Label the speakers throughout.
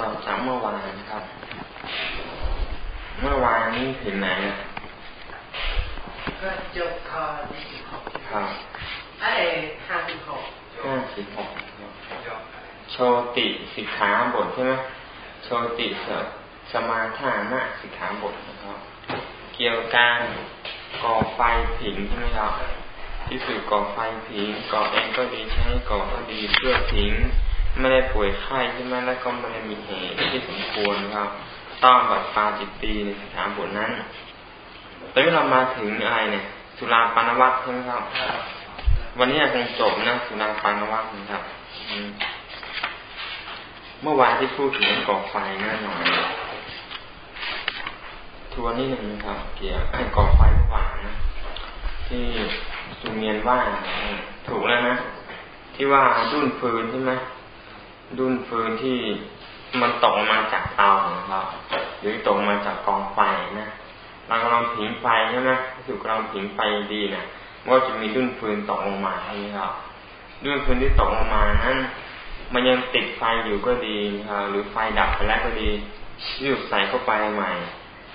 Speaker 1: ต่อจากเมื่อวานนะครับ เมื่อวานนี้ถึงไหนนะ
Speaker 2: ก็จบข้อที่สิบหก
Speaker 1: ครับ
Speaker 2: ไอ้ห้าสิบหก
Speaker 1: ห้าสิบหกโชติสิกขาบทใช่ไหมโชติสสมาธานะสิกขาบทนะครับ เกี่ยวกับการก่อไฟผิงใช่ไหมครับที่สื่อก่อไฟผิงก่อเองก็ดีใช้ก่อก็ดีเพื่อผิง ไม่ได้ป่วยไข้ใช่ไหมแล้วก็ไม่ได้มีเหตุที่สมควรครับ ต้องบัดปาจิตตีในสถานบทนั้นตอนนี้เรามาถึงอะไรเนี่ย สุราปานวัตใช่ไหมครับ วันนี้คงจบนะสุราปานวัตนะครับเมื่อวานที่พูดถึงก่อไฟแน่นอนทวนนิดหนึ่งนะครับ เกี่ยวกับก่อไฟเมื่อวานนะที่สุเมียนว่าถูกแล้วนะที่ว่าดุนฟืนใช่ไหม ดุนฟืนที่มันตกมาจากเตาครับหรือตกมาจากกองไฟนะเรากำลังผิงไฟใช่ไหมถูกกำลังผิงไฟดีเนะว่าจะมีดุนฟืนตกลงมาใหมครับดุนฟืนที่ตกลงมานั้นมันยังติดไฟอยู่ก็ดีครับหรือไฟดับไปแล้วก็ดียืดใส่เข้าไปใหม่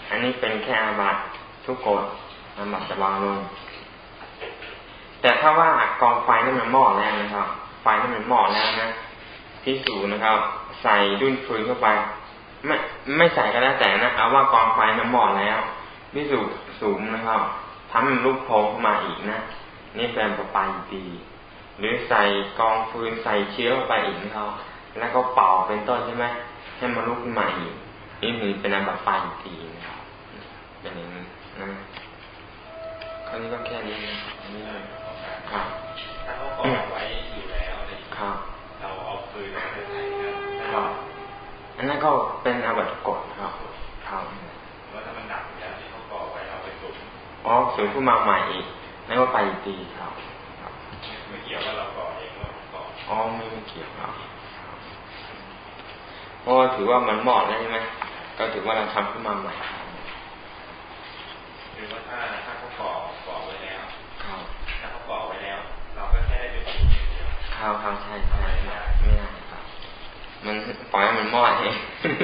Speaker 1: อันนี้เป็นแค่อาบัตทุกกฎอาบัตจะวางลง แต่ถ้าว่ากองไฟนั่นมันหม้อแล้วนะครับ ไฟนั่นมันหม้อแล้วนะ พิสูจนะครับ ใส่ดุนฟืนเข้าไป ไม่ไม่ใส่ก็แล้วแต่นะเอาว่ากองไฟมันหม้อแล้วพิสูจสูงนะครับทำมันลุกโผล่เข้ามาอีกนะนี่เป็นประปายดี หรือใส่กองฟืนใส่เชื้อเข้าไปอีกนะครับแล้วก็เป่าเป็นต้นใช่ไหมให้มันลุกขึ้นมาอีกนี่คือเป็นอันแบบปายดีนะครับเป็นอย่างนี้นะคราวนี้ก็แค่นี้นี่ครับ ครับ อันนั้นก็เป็นอาบัติกฎครับครับ
Speaker 3: แล้วถ้ามันดับแล้วที่เขาก่อไว้เราไปสุม
Speaker 1: อ๋อสุมขึ้นมาใหม่อีกนั่นก็ไปตีครับ
Speaker 3: ไม่เกี่ยวว่าเราก่อเองเราก่อ
Speaker 1: อ๋อไม่เกี่ยวครับเพราะถือว่ามันเหมาะแล้วใช่ไหมก็ถือว่าเราทำขึ้นมาใหม่
Speaker 3: หรือว่าถ้าถ้าเขาก่อก่อไว้แล้ว
Speaker 1: ครับ
Speaker 3: ถ้าเขาก่อไว้แล้ว เราก็แค่ได้ไปตี
Speaker 1: ข้าวข้าวใช่ใช่ไม่ได้ ครับ มันปล่อยให้มันมอดเอง